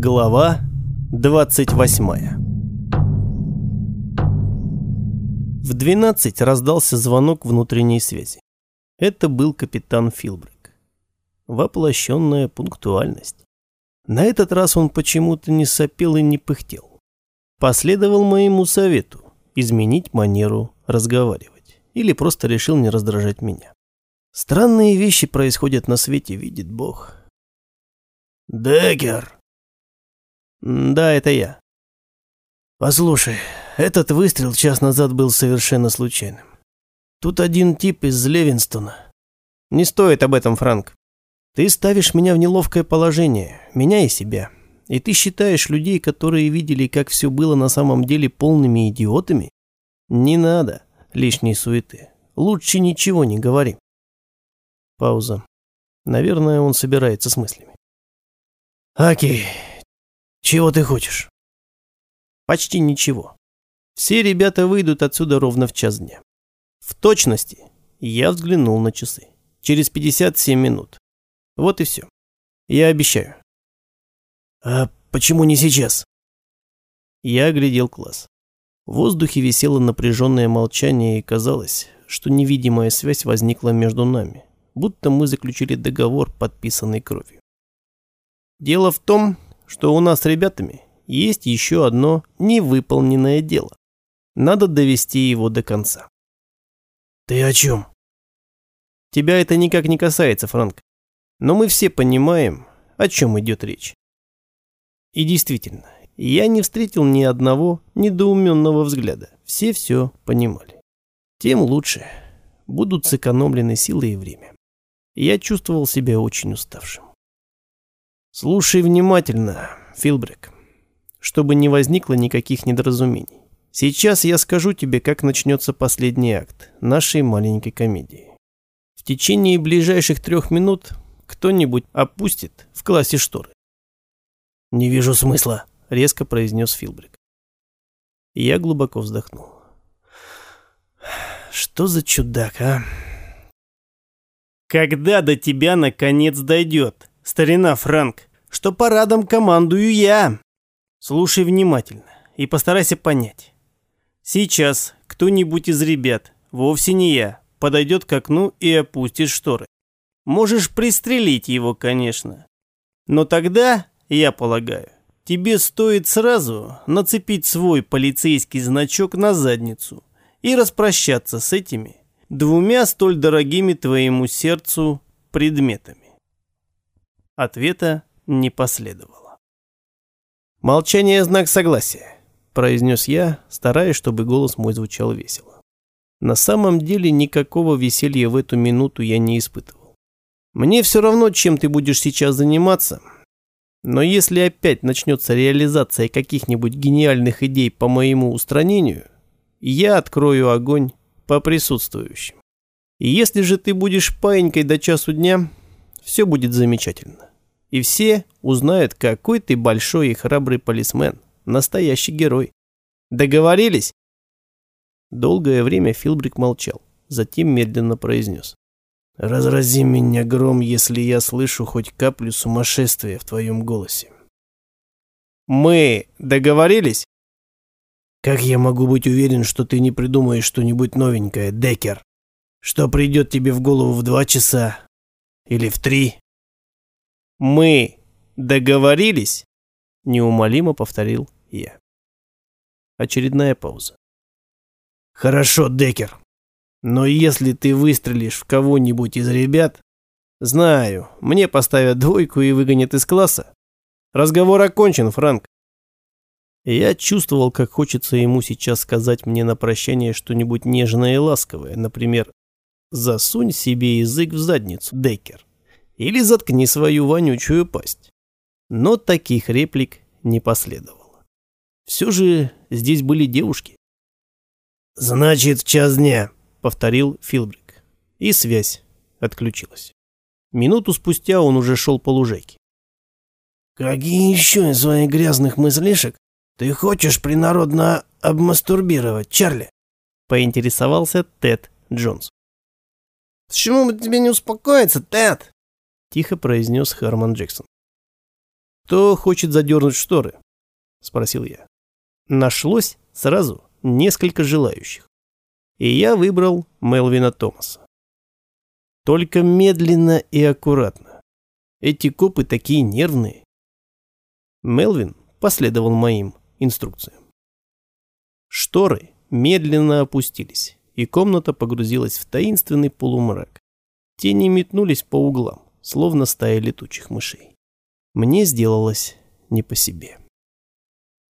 Глава 28 В 12 раздался звонок внутренней связи. Это был капитан Филбрик. Воплощенная пунктуальность. На этот раз он почему-то не сопел и не пыхтел. Последовал моему совету изменить манеру разговаривать. Или просто решил не раздражать меня. Странные вещи происходят на свете, видит Бог. «Деккер!» «Да, это я». «Послушай, этот выстрел час назад был совершенно случайным. Тут один тип из Левинстона». «Не стоит об этом, Франк. Ты ставишь меня в неловкое положение, меня и себя. И ты считаешь людей, которые видели, как все было на самом деле, полными идиотами? Не надо лишней суеты. Лучше ничего не говори». Пауза. Наверное, он собирается с мыслями. «Окей, чего ты хочешь?» «Почти ничего. Все ребята выйдут отсюда ровно в час дня. В точности я взглянул на часы. Через 57 минут. Вот и все. Я обещаю». «А почему не сейчас?» Я оглядел класс. В воздухе висело напряженное молчание и казалось, что невидимая связь возникла между нами, будто мы заключили договор, подписанный кровью. Дело в том, что у нас с ребятами есть еще одно невыполненное дело. Надо довести его до конца. Ты о чем? Тебя это никак не касается, Франк. Но мы все понимаем, о чем идет речь. И действительно, я не встретил ни одного недоуменного взгляда. Все все понимали. Тем лучше. Будут сэкономлены силы и время. Я чувствовал себя очень уставшим. Слушай внимательно, Филбрек, чтобы не возникло никаких недоразумений. Сейчас я скажу тебе, как начнется последний акт нашей маленькой комедии. В течение ближайших трех минут кто-нибудь опустит в классе шторы. «Не вижу смысла», — резко произнес Филбрик. Я глубоко вздохнул. «Что за чудак, а?» «Когда до тебя наконец дойдет, старина Франк?» Что парадом командую я. Слушай внимательно и постарайся понять. Сейчас кто-нибудь из ребят, вовсе не я, подойдет к окну и опустит шторы. Можешь пристрелить его, конечно. Но тогда, я полагаю, тебе стоит сразу нацепить свой полицейский значок на задницу и распрощаться с этими двумя столь дорогими твоему сердцу предметами. Ответа не последовало. «Молчание – знак согласия», – произнес я, стараясь, чтобы голос мой звучал весело. На самом деле никакого веселья в эту минуту я не испытывал. Мне все равно, чем ты будешь сейчас заниматься, но если опять начнется реализация каких-нибудь гениальных идей по моему устранению, я открою огонь по присутствующим. И если же ты будешь паинькой до часу дня, все будет замечательно и все узнают, какой ты большой и храбрый полисмен, настоящий герой. Договорились?» Долгое время Филбрик молчал, затем медленно произнес. «Разрази меня гром, если я слышу хоть каплю сумасшествия в твоем голосе». «Мы договорились?» «Как я могу быть уверен, что ты не придумаешь что-нибудь новенькое, Деккер? Что придет тебе в голову в два часа? Или в три?» «Мы договорились?» – неумолимо повторил я. Очередная пауза. «Хорошо, Декер. Но если ты выстрелишь в кого-нибудь из ребят...» «Знаю, мне поставят двойку и выгонят из класса. Разговор окончен, Франк». Я чувствовал, как хочется ему сейчас сказать мне на прощание что-нибудь нежное и ласковое, например, «Засунь себе язык в задницу, Декер или заткни свою вонючую пасть. Но таких реплик не последовало. Все же здесь были девушки. «Значит, в час дня», — повторил Филбрик. И связь отключилась. Минуту спустя он уже шел по лужайке. «Какие еще из своих грязных мыслишек ты хочешь принародно обмастурбировать, Чарли?» — поинтересовался Тед Джонс. «Почему бы тебе не успокоиться, Тед?» – тихо произнес Харман Джексон. «Кто хочет задернуть шторы?» – спросил я. Нашлось сразу несколько желающих. И я выбрал Мелвина Томаса. Только медленно и аккуратно. Эти копы такие нервные. Мелвин последовал моим инструкциям. Шторы медленно опустились, и комната погрузилась в таинственный полумрак. Тени метнулись по углам, словно стая летучих мышей. Мне сделалось не по себе.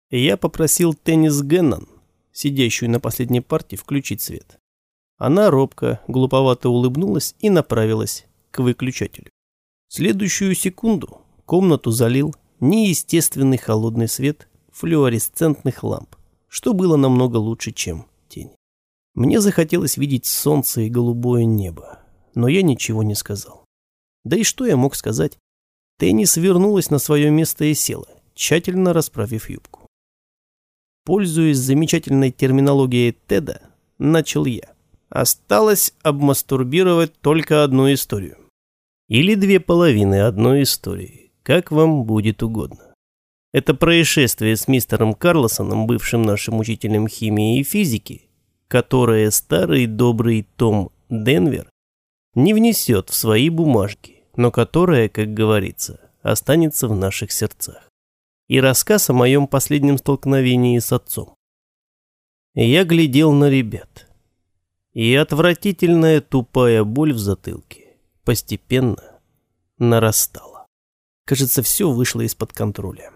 Я попросил Теннис Геннон, сидящую на последней партии, включить свет. Она робко, глуповато улыбнулась и направилась к выключателю. Следующую секунду комнату залил неестественный холодный свет флуоресцентных ламп, что было намного лучше, чем тень. Мне захотелось видеть солнце и голубое небо, но я ничего не сказал. Да и что я мог сказать? Теннис вернулась на свое место и села, тщательно расправив юбку. Пользуясь замечательной терминологией Теда, начал я. Осталось обмастурбировать только одну историю. Или две половины одной истории, как вам будет угодно. Это происшествие с мистером Карлосоном, бывшим нашим учителем химии и физики, которое старый добрый Том Денвер не внесет в свои бумажки, но которое, как говорится, останется в наших сердцах. И рассказ о моем последнем столкновении с отцом. Я глядел на ребят. И отвратительная тупая боль в затылке постепенно нарастала. Кажется, все вышло из-под контроля.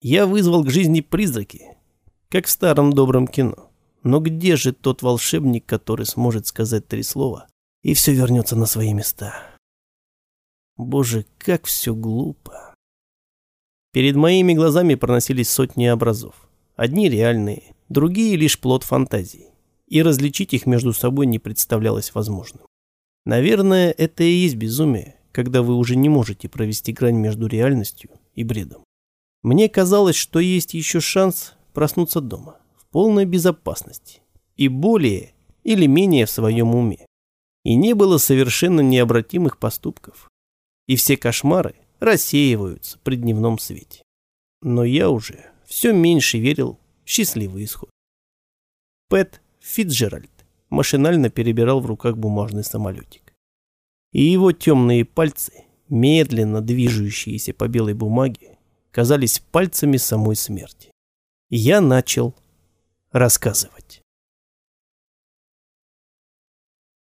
Я вызвал к жизни призраки, как в старом добром кино. Но где же тот волшебник, который сможет сказать три слова, и все вернется на свои места? Боже, как все глупо. Перед моими глазами проносились сотни образов. Одни реальные, другие лишь плод фантазии. И различить их между собой не представлялось возможным. Наверное, это и есть безумие, когда вы уже не можете провести грань между реальностью и бредом. Мне казалось, что есть еще шанс проснуться дома полной безопасности и более или менее в своем уме. И не было совершенно необратимых поступков. И все кошмары рассеиваются при дневном свете. Но я уже все меньше верил в счастливый исход. Пэт Фитджеральд машинально перебирал в руках бумажный самолетик. И его темные пальцы, медленно движущиеся по белой бумаге, казались пальцами самой смерти. Я начал рассказывать.